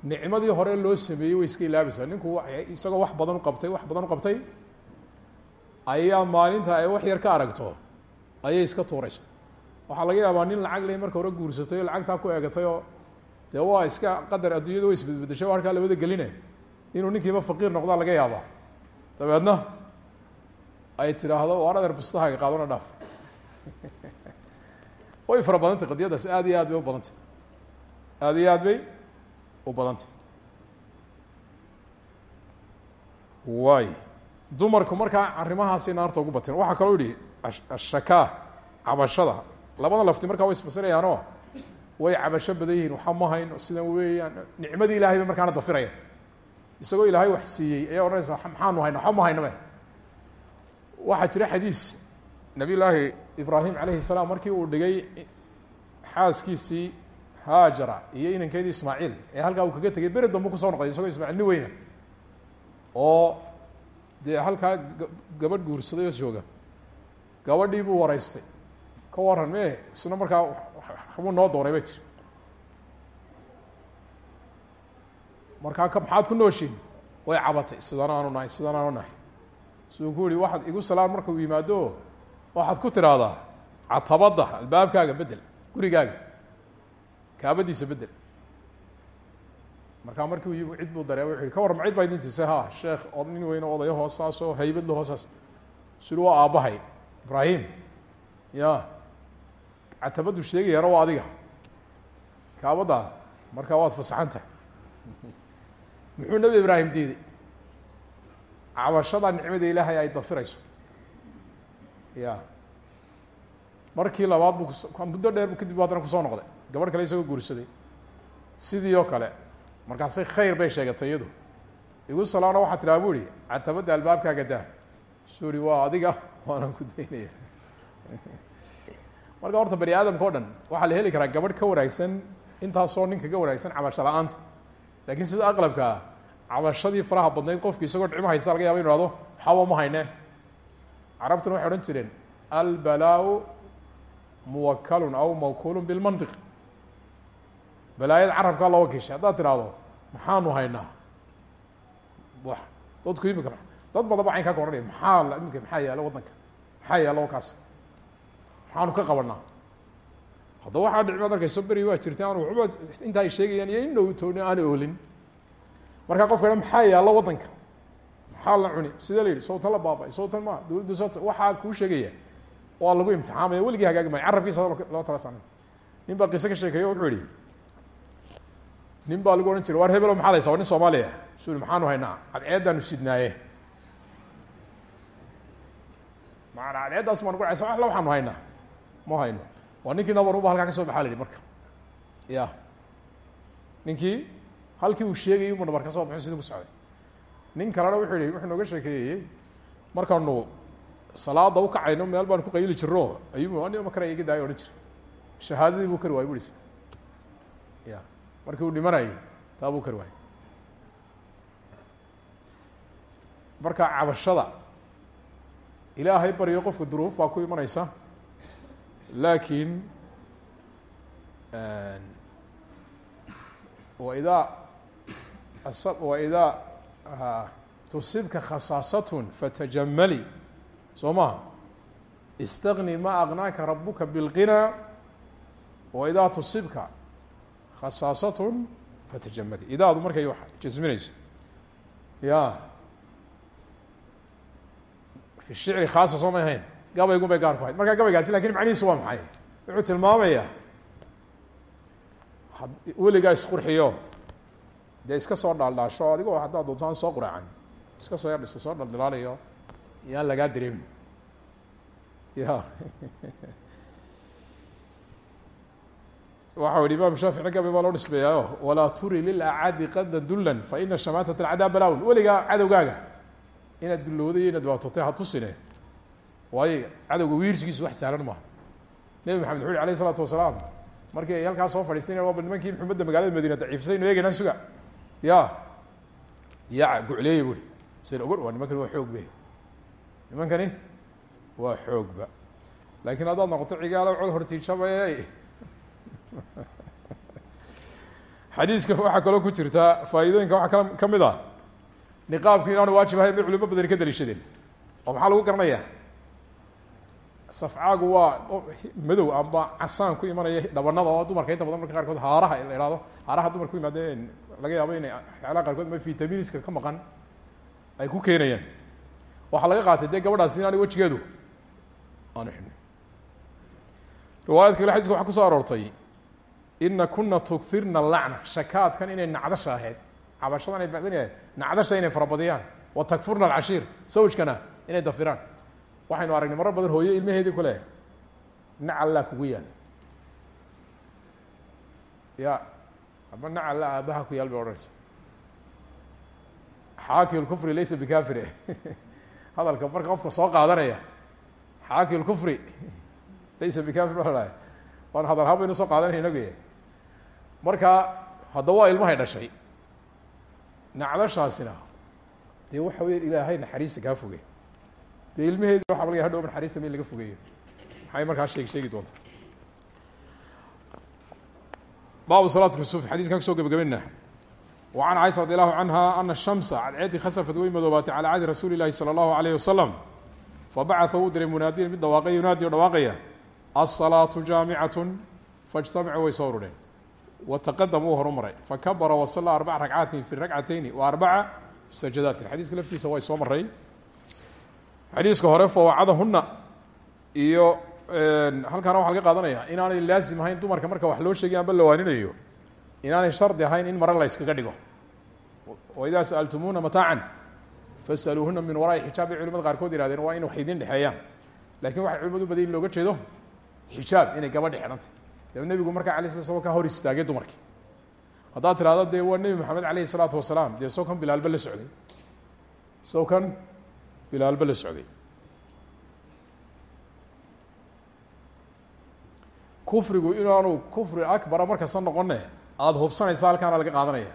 nicmadii hore loo sameeyey way iska ilaabaysaa. Ninku isagoo wax badan u qabtay wax badan u qabtay ayaa maalinta ay wax yar ka aragto ayay iska tuuraysa waxaa laga yaabaa nin lacag leh marka hore guursatay oo lacagtaa ku eegatay oo dee waa iska qadar adduunyada way isbedbedeshay halkaa labada geline. Inuu ninkiiba faqiir noqdaa laga yaabaa. Dabeedna ay tidhaahdo waar adeer bustahaaga qaadona dhaaf. <laughs> Way fara badantay qadiyadaas aad iyo aad bay u badantay. Aad iyo aad bay u badantay. Waay dumarku markaa arrimahaasay naarta ugu bateen. Waxaa kaloo yihi ashakaa cabashada labada lafti markaa way isfasirayaanoo way cabasho badan yihiin waxa ma hayno sidan weeyaan. Nicmadii ilahay bay markaana dafirayaan. Isagoo ilaahay wax siiyey ayaa odhanaysaa maxaanu hayno waxba ma hayno me waxaa jira xadiis nabiy llaahi ibraahim calayhi salaam markii uu dhigay xaaskiisii haajara iyo inankeedii ismaaciil ee halkaa uu kaga tegay beri dambu ku soo noqday isagoo ismaaciil nin weyna oo dee halkaa gabadh guursaday oo jooga. Gabadhii buu waraystay ka waran me isna markaa waxbuu noo doonay bay tiri markaa ka maxaad ku nooshiin way cabatay sidan aanu nahay sidan aanu nahay. Siduu ku waxaad igu salaan markuu yimaado waxaad ku tidhaahdaa catabadda albaabkaaga bedel gurigaaga kaabadiisa bedel markaa markii cid buu dareema wuxu yihi ka warma cid baa idin tise ha sheekh oo nin weyne odayo hoosaas oo haybad hoosaas. Suri waa aabbahay ibraahim ya catabaddu sheegayana waa adiga kaabadda markaa waad fasaxan tahay muxuu nebi ibraahim diiday cabashada nicmada ilaahay ay dafirayso ya markii labaad buu kus muddo dheer kadib haddana ku soo noqday gabadh kale isagoo guursaday sidii oo kale markaasay khayr bay sheegatay iyadu igu salaano waxaa tidhaha bu ihi catabadda albaabkaaga daa suri waa adiga waanan ku daynaya marka horta bani aadamka o dhan waxaa la heli karaa gabadh ka wanaagsan intaasoo nin kaga wanaagsan cabasho la'aanta. Laakiin sida aqlabkaa cabashadii faraha badnayd qofki isagoo dhicmo haysta laga yaba inu hahdo waxaba ma hayne. Carabtuna waxay odhan jireen albalaau muwakalun aw mawkuulun bilmantiq. Balaayada carabkaa loo wakiishay haddaad tidhaahdo maxaanu haynaa. Dadku imika dad badan ba caynkaa ka odhanaya maxaa imika maxaa yaalo waddanka? Maxaa yaalo wakaas maxaanu ka qabanaa haddaba waxaa dhicmaad arkayso beri waa jirta aan waxba inta ay sheegayaan iyo in dhow tooni aan oolin. Markaa qofka ha maxaa yaallo waddanka? Maxaa la cuni? Sidee la yidhi sawtan la baaba sawtan ma dawladdu s waxaa kuu sheegaya. Waa lagu imtixaamaya weligii hagaagi maayo carabkiisa loo tala saamin nin baa qiise ka sheekeeyo wuxuu yihi nin baa lagu odhan jiray waar hebelo maxaad haysaa? Waa nin soomaaliya su i maxaanu haynaa cadceeddaanu sidnaaye. Maana cadceeddaas maan kucaysa alla waxaanu haynaa ma hayno. Waa ninkii nabaruba halkaa ka soo baxaa la marka. Ya ninkii halkii uu sheegayay umu nabar ka soo baxo sidii ku socday. Nin kalena wuxuu yihi wuxuu nooga sheekeeyey markaanu salaada ukacayno meel baan ku qayli jirno ayuu ani ma karaya iga daaya odhan jira shahaadadii buu kari waay buis ya markii uu dhimanayay taa buu kari waayey. Marka cabashada ilaahay baryo qofka duruuf baa ku imanaysa laakiin waidaa waidaa tusibka khasaasatun fatajamali soo maha istagni ma aqnaaka rabuka bilqinaa waidaa tusibka khasaasatun fatajamali idaadu markay jasminayso ya fi shicri khaasa soo may ahayn gabaygun bay gaar ku hayd markaa gabaygaasi laakiin macnihiisu waa maxay? Wuxuu tilmaamayaa weligaa isqurxiyo. Dee iska soo dhaaldhaasho adigoo haddaad doontaan soo quraacan iska soo yardhisa soo dhaldhalaalayo. Yaan lagaa dareemin ya <laughs> waxa yihi imam shaafici gabay baa loo dhisbeeyaayo walaa turi lilacaadi qadda dullan faina shamaatat alcadaa balaawn weligaa cadowgaaga inaad dullowday iyo inaad dhibaatotay ha tusine waayo cadowga wiirsigiisu wax sahlan maaha? Nebi maxamed wuxu uhi alayh isalaatu wasalaam markii ay halkaa soo fadhiistayn waa bal nimankii xumadda magaalada madiina daciifsaynu eegaynaa suga ya ya gucleeye buri sn og waa nimankani waa xoog be. Nimankani? Waa xoogba laakiin haddaad noqoto cigaalo col hortiijabay <laughs> xadiiska waxaa kaloo ku jirta faa'iidooyinka waxaa kala ka mid ah niqaabku inaanu waajib ahayn bay culimo badani ka daliishadeen. Oo maxaa lagu garanaya safcaagu waa madow amba casaan ku imanaya dhabanada oo dumarka inta badan marka qaarkood haaraha la ihahdo haaraha dumar ku yimaadeen laga yaabo inay waxyaalaha qaarkood ma vitaminiska ka maqan ay ku keenayaan. Waxaa laga qaatay dee gabadhaasi inaani wejigeedu. Aanu xidhnay. Riwaayadka kale xadiska waxa kuso aroortay ina kuna tukirna lacna shakaadkan inay nacdasha ahayd cabashadan ay badinayahed nacdasha inay farabadiyaan. Wa takfurna alcashiir. Sawjkana inay dafiraan waxaynu aragnay marar badan hooye ilmaheedii kule nacallaa kugu yaal. Ya ama nacalla aabaha ku yaal bay odhanaysa. Xaaki lkufri laysa bikafire <laughs> hadalka marka qofka soo qaadanaya xaaki lkufri laysa bikafir baa la waan hadal haan baynu soo qaadanaya inagu marka haddaba waa ilmahay dhashay. Nacdashaasina dee waxa weya ilaahay naxariista kaa foge dee ilmaheedi waxa laga hadhow naxariista in laga fogeeyo. Maxay markaa sheeg sheegi doonta? Baabu salaat kusuuf xadiskan ku soo gebagabenna wa can caysa radi allahu canha ana shamsa cadceeddii khasafad way madoobaatay calaa cahdi rasuuli llahi sala allahu alayh wasalam fabacatha uu diray munaadiyan mid dhawaaqaya yunaadi o dhawaaqaya alsalaatu jaamicatun faijtamicuu way soo urureen wataqadam uu horumaray. Fakabara wasallaa arbaca ragcaatin fi ragcatayni wa arbaca sajadaatin. Xadiiska laftiisa way soo maray xadiiska hore fawacadahuna iyo halkaana waxa laga qaadanaya inaanay laasim ahayn dumarka marka wax loo sheegay amba la waaninayo inaanay shardi ahayn in mare la yskaga dhigo. Waidaa sa'altumuuna mataacan fasaluuhuna min waraai xijaab bay culimada qaarkood yihahdeen waa in wax idin dhexeeyaan. Lakin waxay culimadu in looga jeedo xijaab inay gabadhi xidhantay dee nebigu markaa alay sla slam ka hor istaagay dumarkii. Haddaad tirahdo dee waa nebi maxamed aleyhi salaatu wasalaam. Dee sawkan bilaalba la socday. Sawkan bilaalba la socday. Kufrigu inaanu kufri akbara markasta noqone aada hubsanaysa halkaana laga qaadanaya.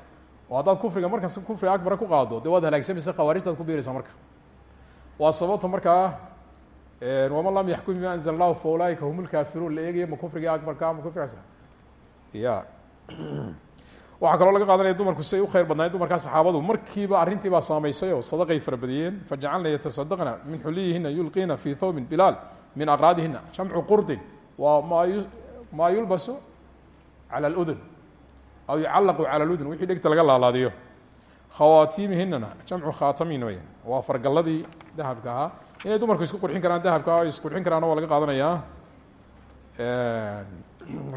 Oo haddaad kufriga markas kufri akbara ku qaado dee waad halaagsamaysa khawaarijtaad ku biiraysaa marka. Waa sababta markaa waman lam yaxkum bima anzla allahu fa ulaaika hum lkaafiruun la eegaya ma kufrigii akbarka ma kufrigaas ya waxaa kaloo laga qaadanaya dumarku siay u khayr badnaayeen dumarkaa saxaabadu. Markiiba arrintii baa saamaysay oo sadaqay farabadiyeen fajacalna yatasadaqna min xuliyihina yulqiina fi thawbin bilaal min aqraadihina jamcu qurdin waa ma maa yulbasu cala aludun aw yucallaqu cala aludun. Wixii dhegta laga laalaadiyo. Khawaatiimihinana jamcu khaatamin weya waa fargalladii dahabka ahaa. Inay dumarku isku qurxin karaan dahabka o isqurxin karaana waa laga qaadanayaa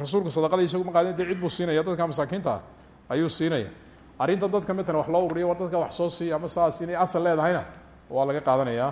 rasuulku sadaqada isagu ma qaadin dee cid buu siinaya dadka masaakiinta ah ayuu siinaya. Arrinta dadka matalan wax loo ururiyo waa dadka wax soo siiya ama saas asal leedahayna waa laga qaadanaya